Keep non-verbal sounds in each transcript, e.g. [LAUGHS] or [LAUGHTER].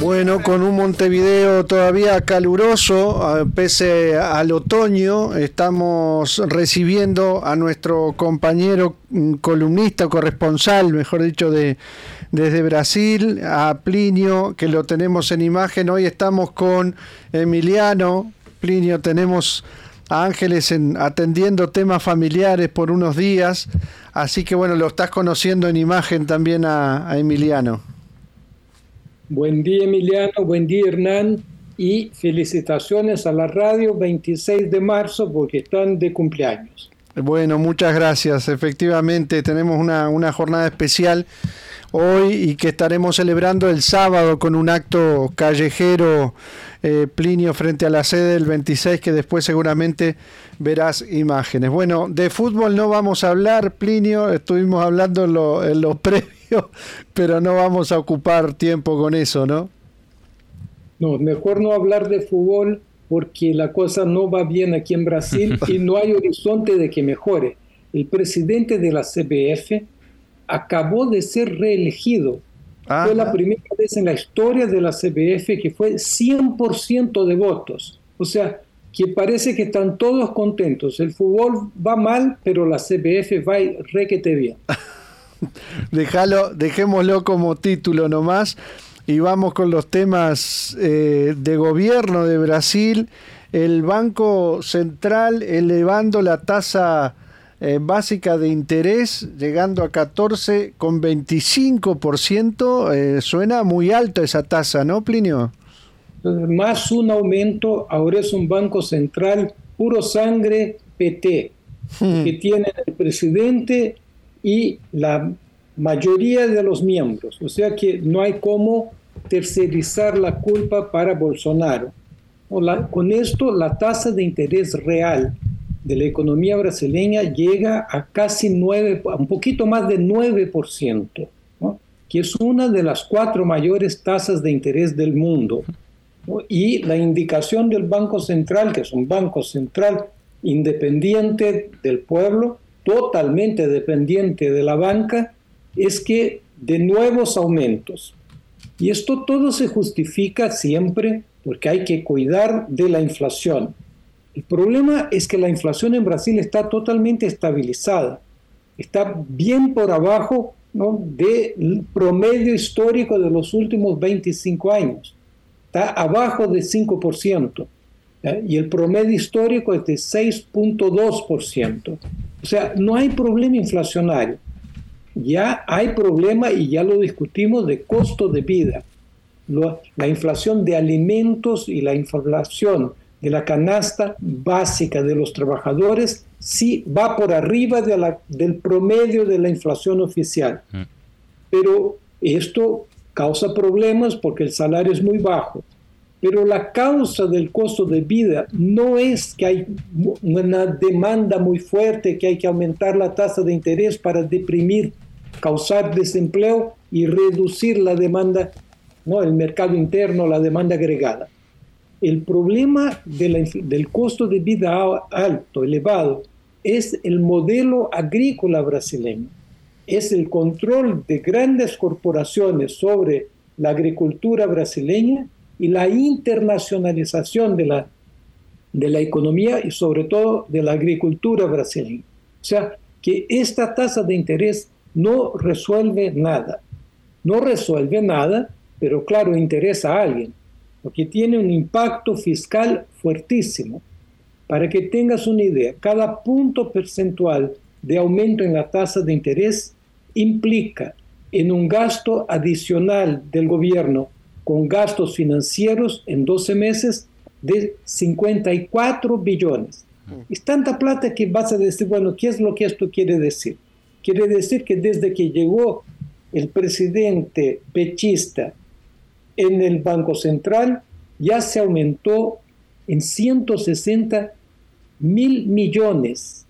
Bueno, con un Montevideo todavía caluroso, pese al otoño, estamos recibiendo a nuestro compañero mm, columnista, corresponsal, mejor dicho, de desde Brasil, a Plinio, que lo tenemos en imagen. Hoy estamos con Emiliano. Plinio, tenemos a Ángeles en- atendiendo temas familiares por unos días, así que bueno, lo estás conociendo en imagen también a- a Emiliano. Buen día Emiliano, buen día Hernán y felicitaciones a la radio 26 de marzo porque están de cumpleaños. Bueno, muchas gracias. Efectivamente, tenemos una, una jornada especial hoy y que estaremos celebrando el sábado con un acto callejero eh, Plinio frente a la sede del 26 que después seguramente verás imágenes. Bueno, de fútbol no vamos a hablar, Plinio, estuvimos hablando en lo, en lo [LAUGHS] previo, pero no vamos a ocupar tiempo con eso, ¿no? No, mejor no hablar de fútbol porque la cosa no va bien aquí en Brasil [LAUGHS] y no hay horizonte de que mejore. El presidente de la CBF acabó de ser reelegido. Ah, fue la primera vez en la historia de la CBF que fue 100% de votos. O sea, que parece que están todos contentos. El fútbol va mal, pero la CBF va requete bien. [LAUGHS] Dejémoslo como título nomás y vamos con los temas eh, de gobierno de Brasil. El Banco Central elevando la tasa eh, básica de interés, llegando a 14,25%. Eh, suena muy alto esa tasa, ¿no, Plinio? Más un aumento, ahora es un banco central puro sangre PT, que tiene el presidente y la mayoría de los miembros. O sea que no hay cómo tercerizar la culpa para Bolsonaro. Con esto, la tasa de interés real de la economía brasileña llega a casi 9, a un poquito más de 9%, ¿no? que es una de las cuatro mayores tasas de interés del mundo. Y la indicación del Banco Central, que es un banco central independiente del pueblo, totalmente dependiente de la banca, es que de nuevos aumentos. Y esto todo se justifica siempre porque hay que cuidar de la inflación. El problema es que la inflación en Brasil está totalmente estabilizada, está bien por abajo ¿no? del promedio histórico de los últimos 25 años está abajo de 5%, ¿ya? y el promedio histórico es de 6.2%. O sea, no hay problema inflacionario, ya hay problema, y ya lo discutimos, de costo de vida. La inflación de alimentos y la inflación de la canasta básica de los trabajadores sí va por arriba de la- del promedio de la inflación oficial pero esto causa problemas porque el salario es muy bajo. Pero la causa del costo de vida no es que hay una demanda muy fuerte, que hay que aumentar la tasa de interés para deprimir, causar desempleo y reducir la demanda, ¿no? el mercado interno, la demanda agregada. El problema de la del costo de vida alto, elevado, es el modelo agrícola brasileño es el control de grandes corporaciones sobre la agricultura brasileña y la internacionalización de la, de la economía y sobre todo de la agricultura brasileña. O sea, que esta tasa de interés no resuelve nada. No resuelve nada, pero claro, interesa a alguien, porque tiene un impacto fiscal fuertísimo. Para que tengas una idea, cada punto percentual de aumento en la tasa de interés implica en un gasto adicional del gobierno con gastos financieros en 12 meses de 54 billones. Es tanta plata que vas a decir, bueno, ¿qué es lo que esto quiere decir? Quiere decir que desde que llegó el presidente pechista en el Banco Central ya se aumentó en 160 mil millones,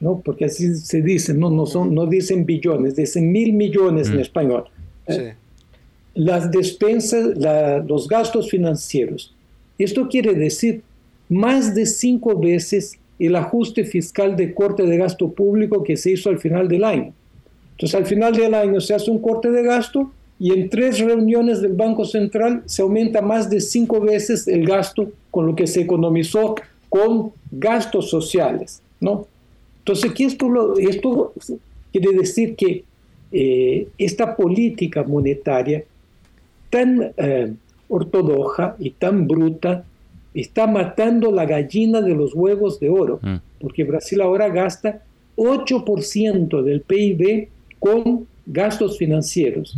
¿no? porque así se dice, no, no, son, no dicen billones, dicen mil millones en mm. español. ¿eh? Las despensas, los gastos financieros. Esto quiere decir más de cinco veces el ajuste fiscal de corte de gasto público que se hizo al final del año. Entonces, al final del año se hace un corte de gasto y en tres reuniones del Banco Central se aumenta más de cinco veces el gasto con lo que se economizó con gastos sociales, ¿no? Entonces, ¿qué esto, esto quiere decir que eh, esta política monetaria tan eh, ortodoxa y tan bruta está matando la gallina de los huevos de oro, mm. porque Brasil ahora gasta 8% del PIB con gastos financieros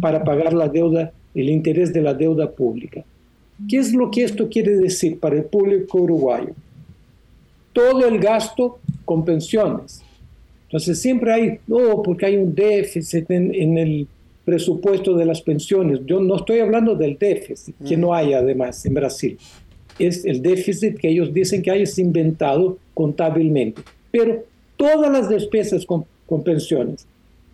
para pagar la deuda, el interés de la deuda pública. ¿Qué es lo que esto quiere decir para el público uruguayo? Todo el gasto con pensiones. Entonces siempre hay, no, porque hay un déficit en, el presupuesto de las pensiones. Yo no estoy hablando del déficit, que no hay además en Brasil. Es el déficit que ellos dicen que hay es inventado contabilmente. Pero todas las despesas con, con pensiones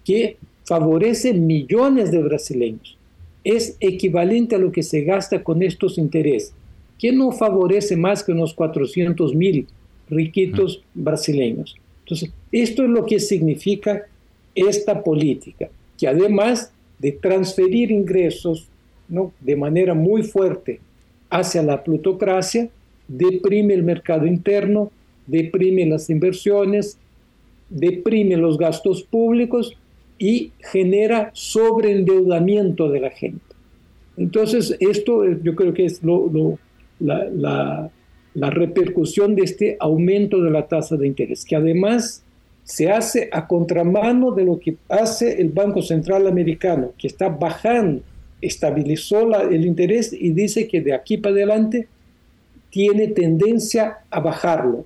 que favorece millones de brasileños. Es equivalente a lo que se gasta con estos intereses, que no favorece más que unos 400 mil riquitos brasileños. Entonces, esto es lo que significa esta política, que además de transferir ingresos ¿no? de manera muy fuerte hacia la plutocracia, deprime el mercado interno, deprime las inversiones, deprime los gastos públicos y genera sobreendeudamiento de la gente. Entonces, esto yo creo que es la, repercusión de este aumento de la tasa de interés, que además se hace a contramano de lo que hace el Banco Central Americano, que está bajando, estabilizó el interés y dice que de aquí para adelante tiene tendencia a bajarlo.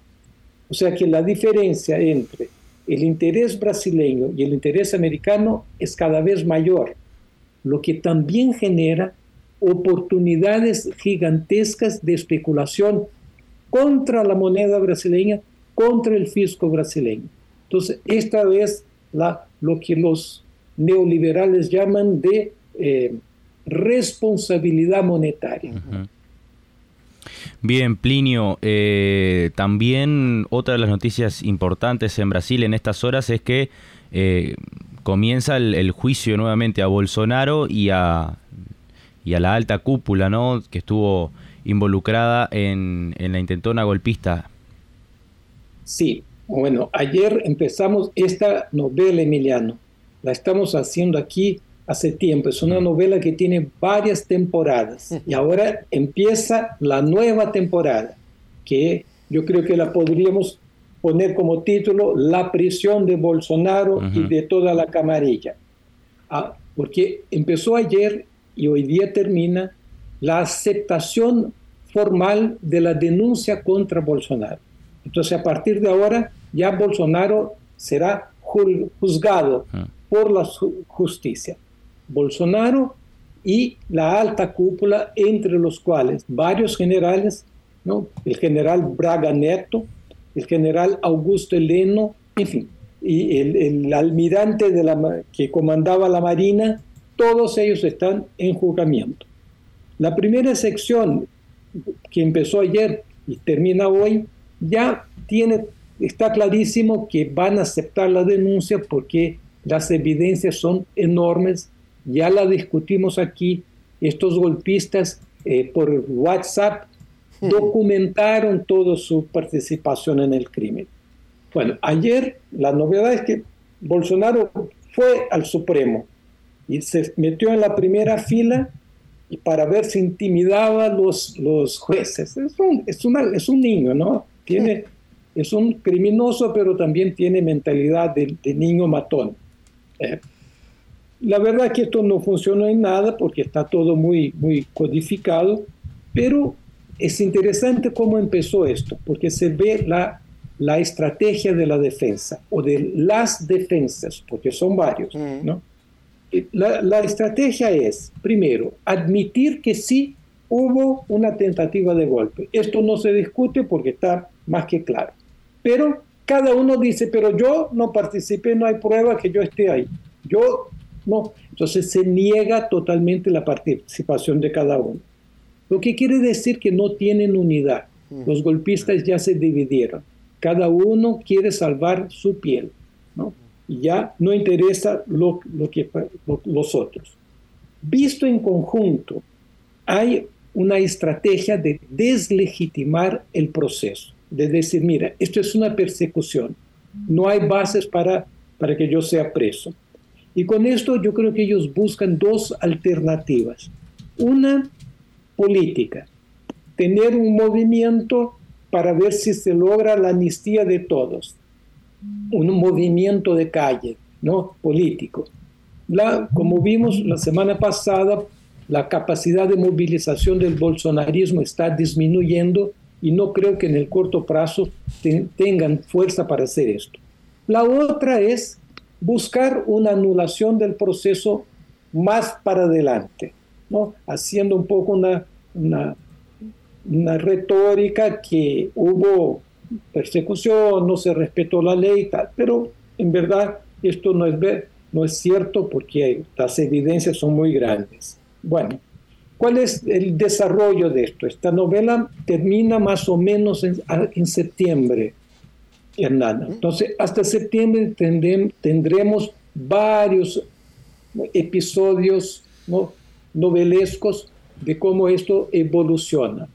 O sea que la diferencia entre el interés brasileño y el interés americano es cada vez mayor, lo que también genera oportunidades gigantescas de especulación contra la moneda brasileña, contra el fisco brasileño. Entonces, esta es la, lo que los neoliberales llaman de eh, responsabilidad monetaria. Bien, Plinio, eh, también otra de las noticias importantes en Brasil en estas horas es que eh, comienza el, juicio nuevamente a Bolsonaro y a, y a la alta cúpula, ¿no? Que estuvo involucrada en, en la intentona golpista. Sí, bueno, ayer empezamos esta novela, Emiliano. La estamos haciendo aquí hace tiempo. Es una novela que tiene varias temporadas y ahora empieza la nueva temporada, que yo creo que la podríamos poner como título La prisión de Bolsonaro y de toda la camarilla. Ah, porque empezó ayer y hoy día termina la aceptación formal de la denuncia contra Bolsonaro. Entonces, a partir de ahora, ya Bolsonaro será juzgado por la justicia. Bolsonaro y la alta cúpula, entre los cuales varios generales, ¿no? el general Braga Neto, el general Augusto Heleno, en fin, y el, almirante de la, que comandaba la Marina, todos ellos están en juzgamiento. La primera sección que empezó ayer y termina hoy, ya tiene, está clarísimo que van a aceptar la denuncia porque las evidencias son enormes ya la discutimos aquí, estos golpistas eh, por WhatsApp documentaron toda su participación en el crimen. Bueno, ayer la novedad es que Bolsonaro fue al Supremo y se metió en la primera fila y para ver si intimidaba a los, los jueces. Es un, es, una, es un niño, ¿no? Tiene, es un criminoso, pero también tiene mentalidad de, niño matón. Eh, la verdad que esto no funcionó en nada porque está todo muy, muy codificado, pero es interesante cómo empezó esto, porque se ve la, la estrategia de la defensa o de las defensas, porque son varios, ¿no? la, la estrategia es, primero, admitir que sí hubo una tentativa de golpe. Esto no se discute porque está más que claro. Pero cada uno dice, pero yo no participé, no hay prueba que yo esté ahí. Yo no. Entonces se niega totalmente la participación de cada uno. Lo que quiere decir que no tienen unidad. Mm. Los golpistas ya se dividieron. Cada uno quiere salvar su piel. ¿no? Y ya no interesa lo, lo que los otros. Visto en conjunto, hay una estrategia de deslegitimar el proceso, de decir, mira, esto es una persecución, no hay bases para, para que yo sea preso. Y con esto yo creo que ellos buscan dos alternativas. Una política, tener un movimiento para ver si se logra la amnistía de todos, un movimiento de calle, ¿no? Político. La, como vimos la semana pasada, la capacidad de movilización del bolsonarismo está disminuyendo y no creo que en el corto plazo tengan fuerza para hacer esto. La otra es buscar una anulación del proceso más para adelante, ¿no? haciendo un poco una, una, retórica que hubo persecución, no se respetó la ley y tal, pero en verdad esto no es, no es cierto porque las evidencias son muy grandes. Bueno, ¿cuál es el desarrollo de esto? Esta novela termina más o menos en, septiembre, Hernán. Entonces, hasta septiembre tendremos varios episodios novelescos de cómo esto evoluciona,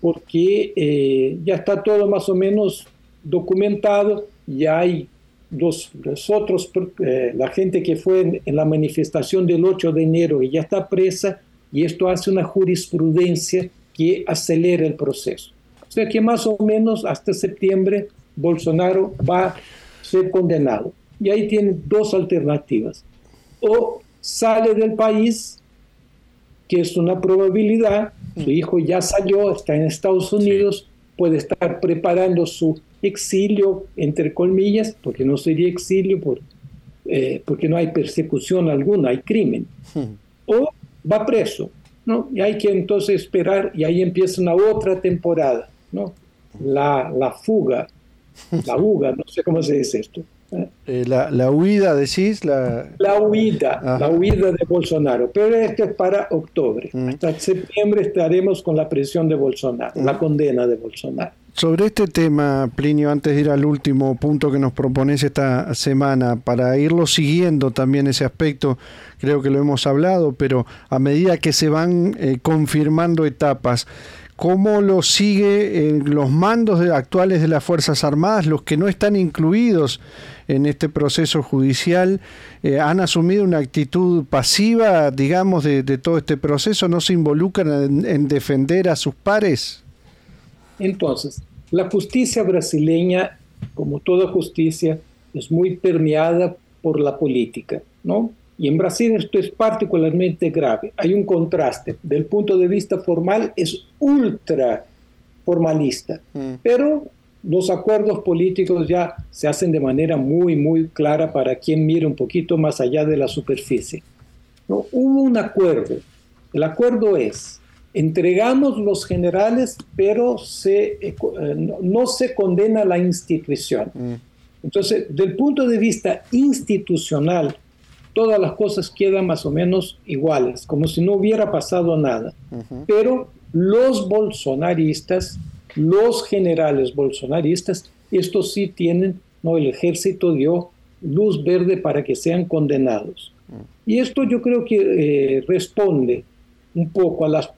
porque eh, ya está todo más o menos documentado, ya hay los, otros, eh, la gente que fue en, la manifestación del 8 de enero y ya está presa, y esto hace una jurisprudencia que acelera el proceso. O sea que más o menos hasta septiembre Bolsonaro va a ser condenado. Y ahí tiene dos alternativas. O sale del país, que es una probabilidad, su hijo ya salió, está en Estados Unidos, puede estar preparando su exilio, entre comillas, porque no sería exilio por, eh, porque no hay persecución alguna, hay crimen. Hmm. O va preso, ¿no? Y hay que entonces esperar y ahí empieza una otra temporada, ¿no? La, la fuga, la fuga, no sé cómo se dice esto. Eh, la, la, huida, decís. La, la huida, la huida de Bolsonaro. Pero esto es para octubre. Mm. Hasta septiembre estaremos con la presión de Bolsonaro, la mm. condena de Bolsonaro. Sobre este tema, Plinio, antes de ir al último punto que nos propones esta semana, para irlo siguiendo también ese aspecto, creo que lo hemos hablado, pero a medida que se van eh, confirmando etapas, ¿Cómo lo sigue en los mandos actuales de las Fuerzas Armadas, los que no están incluidos en este proceso judicial? Eh, ¿Han asumido una actitud pasiva, digamos, de, todo este proceso? ¿No se involucran en, defender a sus pares? Entonces, la justicia brasileña, como toda justicia, es muy permeada por la política, ¿no? Y en Brasil esto es particularmente grave. Hay un contraste. Del punto de vista formal es ultra formalista, mm. pero los acuerdos políticos ya se hacen de manera muy, muy clara para quien mire un poquito más allá de la superficie. ¿No? Hubo un acuerdo. El acuerdo es, entregamos los generales, pero se, eh, no, se condena la institución. Mm. Entonces, del punto de vista institucional, todas las cosas quedan más o menos iguales, como si no hubiera pasado nada. Pero los bolsonaristas, los generales bolsonaristas, estos sí tienen, no, el ejército dio luz verde para que sean condenados. Y esto yo creo que eh, responde un poco a las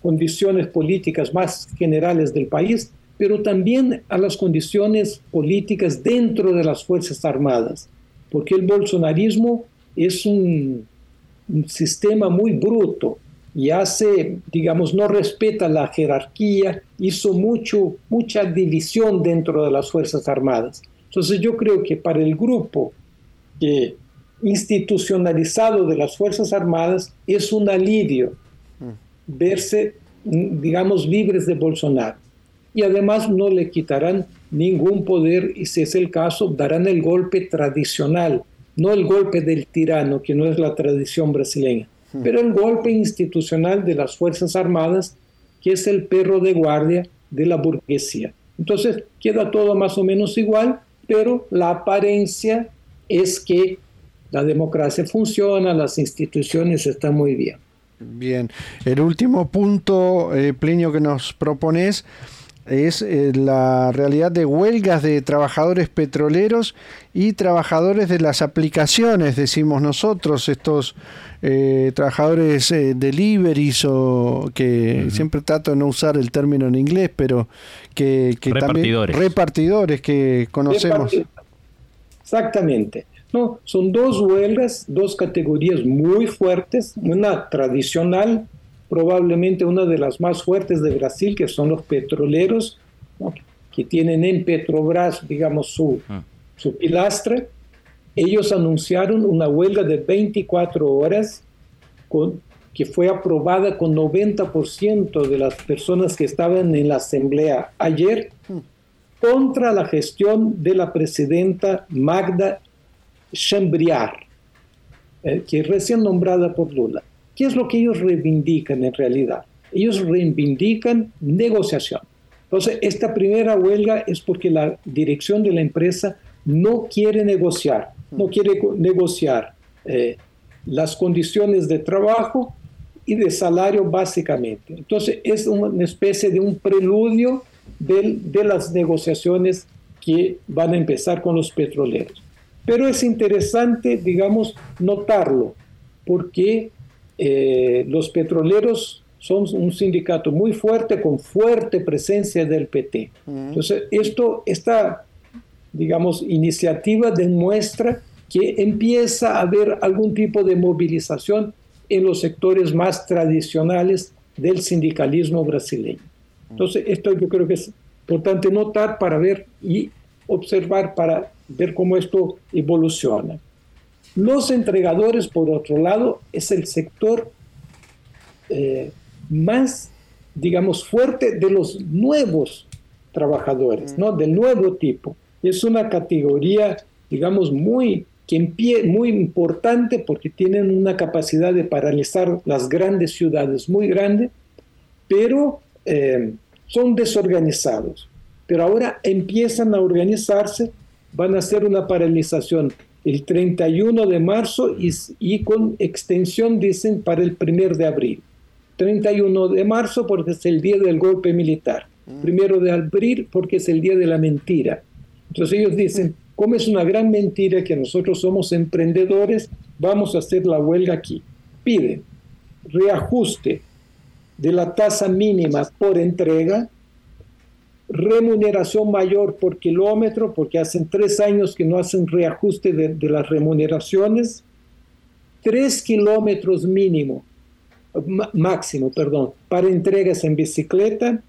condiciones políticas más generales del país, pero también a las condiciones políticas dentro de las Fuerzas Armadas, porque el bolsonarismo es un, sistema muy bruto y hace, digamos, no respeta la jerarquía, hizo mucho, mucha división dentro de las Fuerzas Armadas. Entonces yo creo que para el grupo institucionalizado de las Fuerzas Armadas es un alivio verse, digamos, libres de Bolsonaro. Y además no le quitarán ningún poder y si es el caso, darán el golpe tradicional no el golpe del tirano, que no es la tradición brasileña, hmm. pero el golpe institucional de las Fuerzas Armadas, que es el perro de guardia de la burguesía. Entonces queda todo más o menos igual, pero la apariencia es que la democracia funciona, las instituciones están muy bien. Bien, el último punto, eh, Plinio, que nos propones es eh, la realidad de huelgas de trabajadores petroleros y trabajadores de las aplicaciones, decimos nosotros, estos eh, trabajadores eh, deliveries o que siempre trato de no usar el término en inglés, pero que, repartidores. también repartidores que conocemos. Exactamente. No, son dos huelgas, dos categorías muy fuertes, una tradicional probablemente una de las más fuertes de Brasil, que son los petroleros, que tienen en Petrobras, digamos, su, ah. su pilastra. Ellos anunciaron una huelga de 24 horas con, que fue aprobada con 90% de las personas que estaban en la asamblea ayer contra la gestión de la presidenta Magda Chambriar, eh, que es recién nombrada por Lula. ¿Qué es lo que ellos reivindican en realidad? Ellos reivindican negociación. Entonces, esta primera huelga es porque la dirección de la empresa no quiere negociar, no quiere negociar eh, las condiciones de trabajo y de salario básicamente. Entonces, es una especie de un preludio de, de las negociaciones que van a empezar con los petroleros. Pero es interesante, digamos, notarlo, porque eh, los petroleros son un sindicato muy fuerte, con fuerte presencia del PT. Entonces, esto, esta, digamos, iniciativa demuestra que empieza a haber algún tipo de movilización en los sectores más tradicionales del sindicalismo brasileño. Entonces, esto yo creo que es importante notar para ver y observar para ver cómo esto evoluciona. Los entregadores, por otro lado, es el sector eh, más, digamos, fuerte de los nuevos trabajadores, ¿no? Del nuevo tipo. Es una categoría, digamos, muy, que muy importante porque tienen una capacidad de paralizar las grandes ciudades muy grande, pero eh, son desorganizados. Pero ahora empiezan a organizarse, van a hacer una paralización el 31 de marzo y, con extensión, dicen, para el 1 de abril. 31 de marzo porque es el día del golpe militar. Mm. Primero de abril porque es el día de la mentira. Entonces ellos dicen, como es una gran mentira que nosotros somos emprendedores, vamos a hacer la huelga aquí. Piden reajuste de la tasa mínima por entrega remuneración mayor por kilómetro, porque hacen tres años que no hacen reajuste de, las remuneraciones, tres kilómetros mínimo, máximo, perdón, para entregas en bicicleta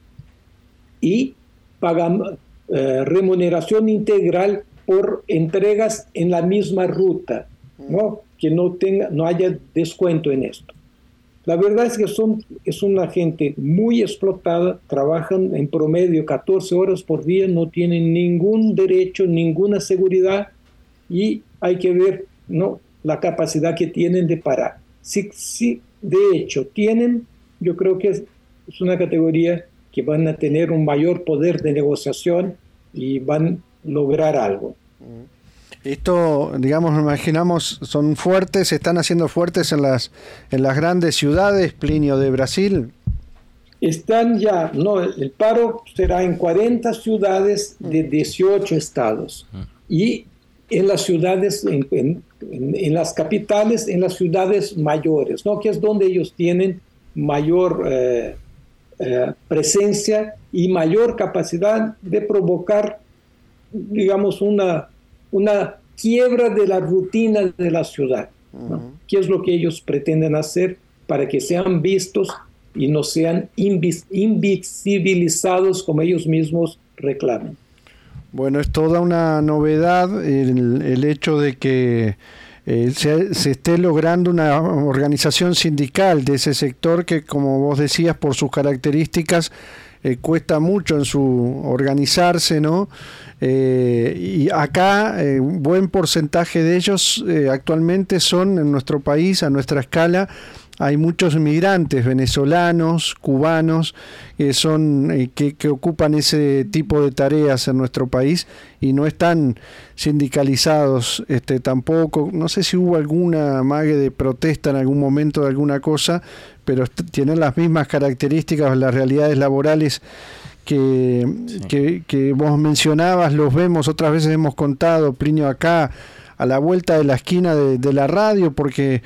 y pagan eh, remuneración integral por entregas en la misma ruta, ¿no? que no, tenga, no haya descuento en esto. La verdad es que son, es una gente muy explotada, trabajan en promedio 14 horas por día, no tienen ningún derecho, ninguna seguridad y hay que ver ¿no? la capacidad que tienen de parar. Si, si de hecho tienen, yo creo que es, es una categoría que van a tener un mayor poder de negociación y van a lograr algo. Esto, digamos, imaginamos, son fuertes, están haciendo fuertes en las, en las grandes ciudades, Plinio, de Brasil. Están ya, no, el paro será en 40 ciudades de 18 estados. Y en las ciudades, en, las capitales, en las ciudades mayores, ¿no? que es donde ellos tienen mayor eh, eh, presencia y mayor capacidad de provocar, digamos, una una quiebra de la rutina de la ciudad. ¿Qué es lo que ellos pretenden hacer para que sean vistos y no sean invisibilizados como ellos mismos reclaman? Bueno, es toda una novedad el, hecho de que eh, se, esté logrando una organización sindical de ese sector que, como vos decías, por sus características, eh, cuesta mucho en su organizarse, ¿no? Eh, y acá un buen porcentaje de ellos actualmente son en nuestro país, a nuestra escala, hay muchos inmigrantes venezolanos, cubanos, que son eh, que, ocupan ese tipo de tareas en nuestro país y no están sindicalizados este tampoco. No sé si hubo alguna mague de protesta en algún momento de alguna cosa, pero tienen las mismas características, las realidades laborales que, que, vos mencionabas, los vemos, otras veces hemos contado, Plinio, acá a la vuelta de la esquina de la radio, porque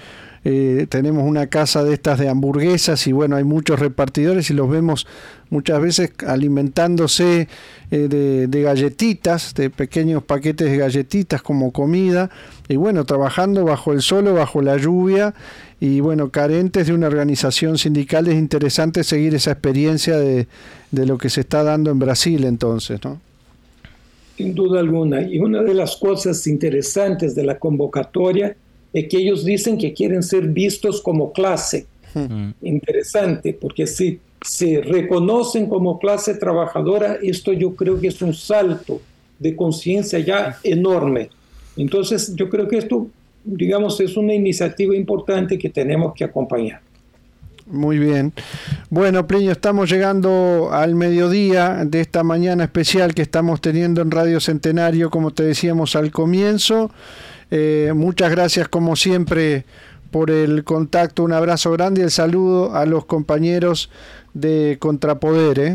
eh, tenemos una casa de estas de hamburguesas y bueno, hay muchos repartidores y los vemos muchas veces alimentándose eh, de, galletitas, de pequeños paquetes de galletitas como comida y bueno, trabajando bajo el sol o bajo la lluvia y bueno, carentes de una organización sindical es interesante seguir esa experiencia de, de lo que se está dando en Brasil entonces, ¿no? Sin duda alguna. Y una de las cosas interesantes de la convocatoria es que ellos dicen que quieren ser vistos como clase. Hmm. Interesante, porque si se reconocen como clase trabajadora, esto yo creo que es un salto de conciencia ya enorme. Entonces, yo creo que esto, digamos, es una iniciativa importante que tenemos que acompañar. Muy bien. Bueno, Plinio, estamos llegando al mediodía de esta mañana especial que estamos teniendo en Radio Centenario, como te decíamos al comienzo. Eh, muchas gracias como siempre por el contacto, un abrazo grande y el saludo a los compañeros de Contrapoder. ¿eh?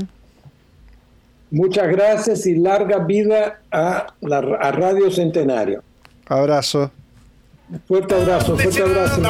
Muchas gracias y larga vida a, la, a Radio Centenario. Abrazo. Fuerte abraço, fuerte abraço.